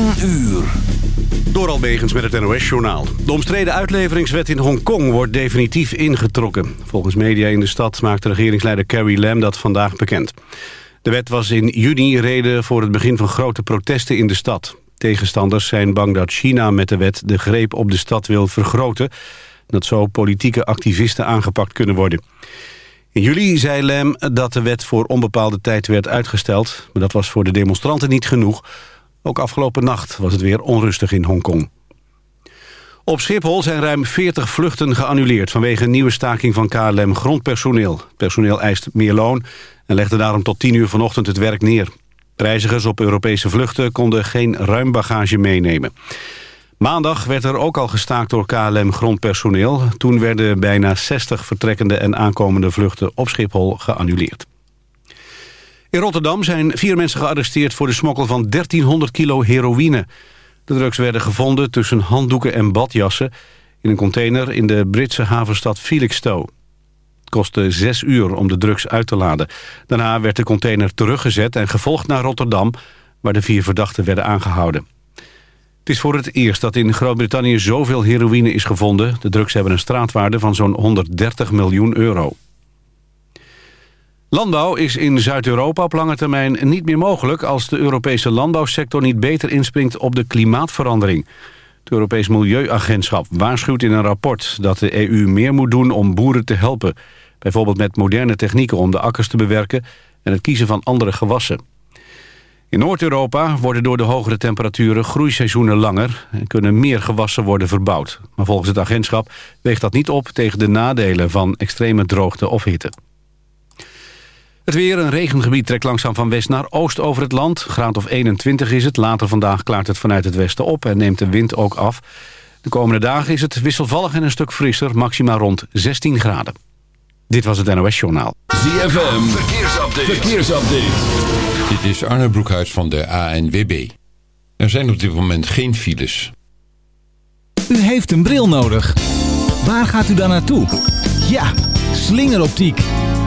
10 uur. Door Albegens met het NOS-journaal. De omstreden uitleveringswet in Hongkong wordt definitief ingetrokken. Volgens media in de stad maakte regeringsleider Carrie Lam dat vandaag bekend. De wet was in juni reden voor het begin van grote protesten in de stad. Tegenstanders zijn bang dat China met de wet de greep op de stad wil vergroten... dat zo politieke activisten aangepakt kunnen worden. In juli zei Lam dat de wet voor onbepaalde tijd werd uitgesteld... maar dat was voor de demonstranten niet genoeg. Ook afgelopen nacht was het weer onrustig in Hongkong. Op Schiphol zijn ruim 40 vluchten geannuleerd... vanwege een nieuwe staking van KLM grondpersoneel. personeel eist meer loon en legde daarom tot 10 uur vanochtend het werk neer. Reizigers op Europese vluchten konden geen ruim bagage meenemen. Maandag werd er ook al gestaakt door KLM grondpersoneel. Toen werden bijna 60 vertrekkende en aankomende vluchten op Schiphol geannuleerd. In Rotterdam zijn vier mensen gearresteerd voor de smokkel van 1300 kilo heroïne. De drugs werden gevonden tussen handdoeken en badjassen... in een container in de Britse havenstad Felixstowe. Het kostte zes uur om de drugs uit te laden. Daarna werd de container teruggezet en gevolgd naar Rotterdam... waar de vier verdachten werden aangehouden. Het is voor het eerst dat in Groot-Brittannië zoveel heroïne is gevonden. De drugs hebben een straatwaarde van zo'n 130 miljoen euro. Landbouw is in Zuid-Europa op lange termijn niet meer mogelijk... als de Europese landbouwsector niet beter inspringt op de klimaatverandering. Het Europees Milieuagentschap waarschuwt in een rapport... dat de EU meer moet doen om boeren te helpen. Bijvoorbeeld met moderne technieken om de akkers te bewerken... en het kiezen van andere gewassen. In Noord-Europa worden door de hogere temperaturen groeiseizoenen langer... en kunnen meer gewassen worden verbouwd. Maar volgens het agentschap weegt dat niet op tegen de nadelen van extreme droogte of hitte. Het weer, een regengebied trekt langzaam van west naar oost over het land. Graad of 21 is het. Later vandaag klaart het vanuit het westen op en neemt de wind ook af. De komende dagen is het wisselvallig en een stuk frisser, maximaal rond 16 graden. Dit was het NOS Journaal. ZFM, verkeersupdate. verkeersupdate. Dit is Arne Broekhuis van de ANWB. Er zijn op dit moment geen files. U heeft een bril nodig. Waar gaat u dan naartoe? Ja, slingeroptiek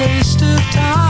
waste of time.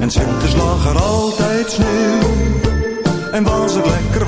En sinds lag er altijd sneeuw. En was het lekker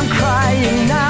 I'm crying now.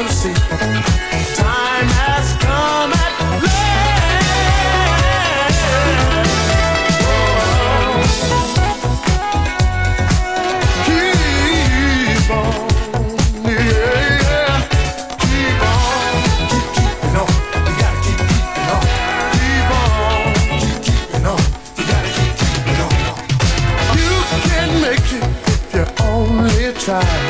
you will see. Time has come at last.